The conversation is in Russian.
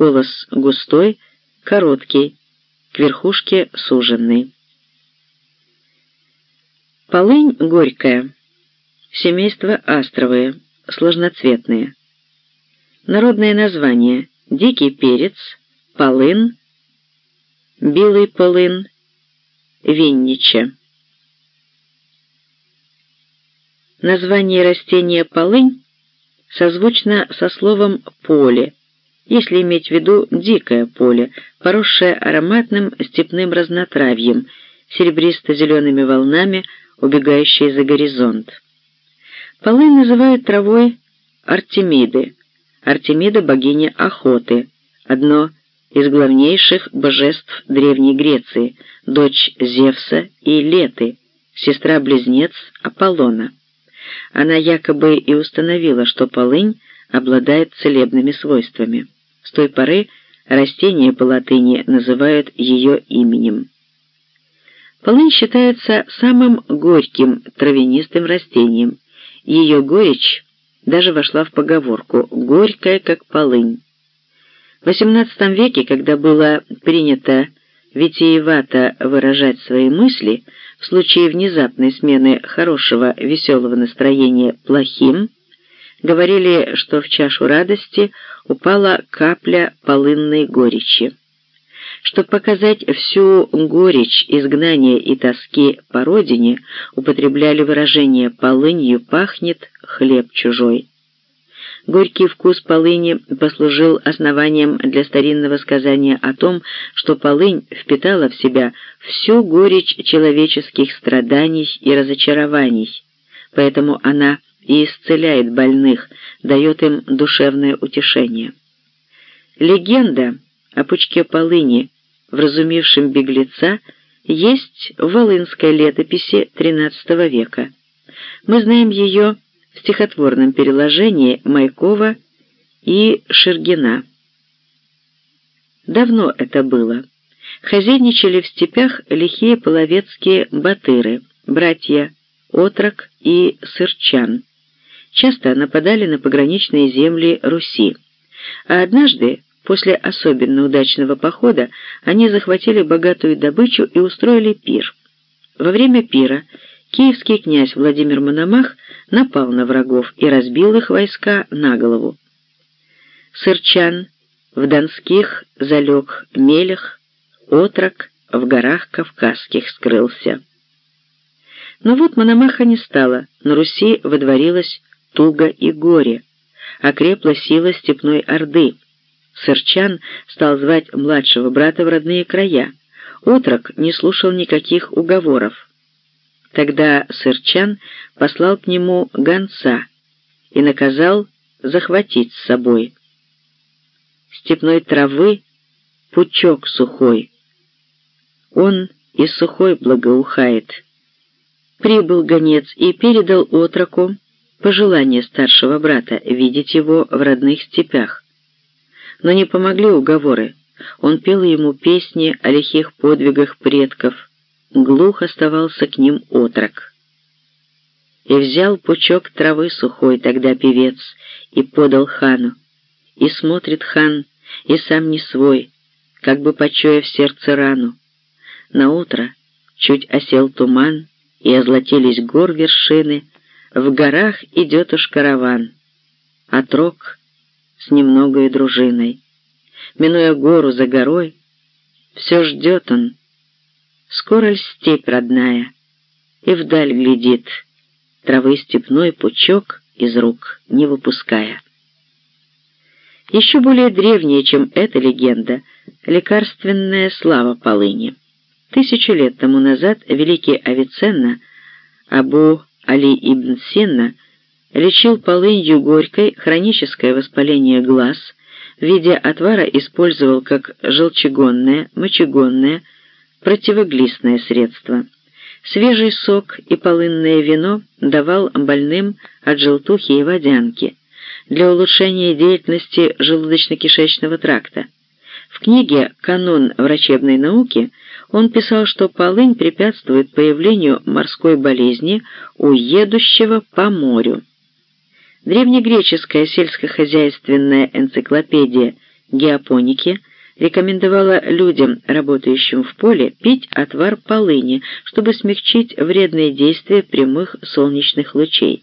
колос густой, короткий, к верхушке суженный. Полынь горькая. Семейство астровые, сложноцветные. Народное название – дикий перец, полын, белый полын, виннича. Название растения полынь созвучно со словом «поле», если иметь в виду дикое поле, поросшее ароматным степным разнотравьем, серебристо-зелеными волнами, убегающие за горизонт. Полынь называют травой Артемиды. Артемида – богиня охоты, одно из главнейших божеств Древней Греции, дочь Зевса и Леты, сестра-близнец Аполлона. Она якобы и установила, что полынь обладает целебными свойствами. С той поры растение по латыни называют ее именем. Полынь считается самым горьким травянистым растением. Ее горечь даже вошла в поговорку «горькая, как полынь». В XVIII веке, когда было принято витиевато выражать свои мысли, в случае внезапной смены хорошего веселого настроения плохим, говорили, что в чашу радости упала капля полынной горечи. Чтобы показать всю горечь изгнания и тоски по родине, употребляли выражение «полынью пахнет хлеб чужой». Горький вкус полыни послужил основанием для старинного сказания о том, что полынь впитала в себя всю горечь человеческих страданий и разочарований, поэтому она и исцеляет больных, дает им душевное утешение. Легенда о пучке полыни, вразумившем беглеца, есть в Волынской летописи XIII века. Мы знаем ее в стихотворном переложении Майкова и Шергина. Давно это было. Хозяйничали в степях лихие половецкие батыры, братья Отрок и Сырчан. Часто нападали на пограничные земли Руси. А однажды, после особенно удачного похода, они захватили богатую добычу и устроили пир. Во время пира киевский князь Владимир Мономах напал на врагов и разбил их войска на голову. Сырчан в Донских залег мелях, отрок в горах Кавказских скрылся. Но вот Мономаха не стало, на Руси выдворилась туго и горе, окрепла сила степной орды. Сырчан стал звать младшего брата в родные края. Отрок не слушал никаких уговоров. Тогда Сырчан послал к нему гонца и наказал захватить с собой. Степной травы пучок сухой. Он и сухой благоухает. Прибыл гонец и передал отроку пожелание старшего брата видеть его в родных степях. Но не помогли уговоры. Он пел ему песни о лихих подвигах предков, глух оставался к ним отрок. И взял пучок травы сухой тогда певец и подал хану. И смотрит хан, и сам не свой, как бы почуя в сердце рану. На утро чуть осел туман, и озлотились гор вершины, в горах идет уж караван. Отрок с немногой дружиной. Минуя гору за горой, все ждет он, Скоро ль степь родная, и вдаль глядит, Травы степной пучок из рук не выпуская. Еще более древняя, чем эта легенда, лекарственная слава полыни. Тысячу лет тому назад великий Авиценна, Абу Али ибн Синна, лечил полынью горькой хроническое воспаление глаз, в виде отвара использовал как желчегонное, мочегонное, противоглистное средство. Свежий сок и полынное вино давал больным от желтухи и водянки для улучшения деятельности желудочно-кишечного тракта. В книге «Канон врачебной науки» он писал, что полынь препятствует появлению морской болезни у едущего по морю. Древнегреческая сельскохозяйственная энциклопедия геопоники рекомендовала людям, работающим в поле, пить отвар полыни, чтобы смягчить вредные действия прямых солнечных лучей.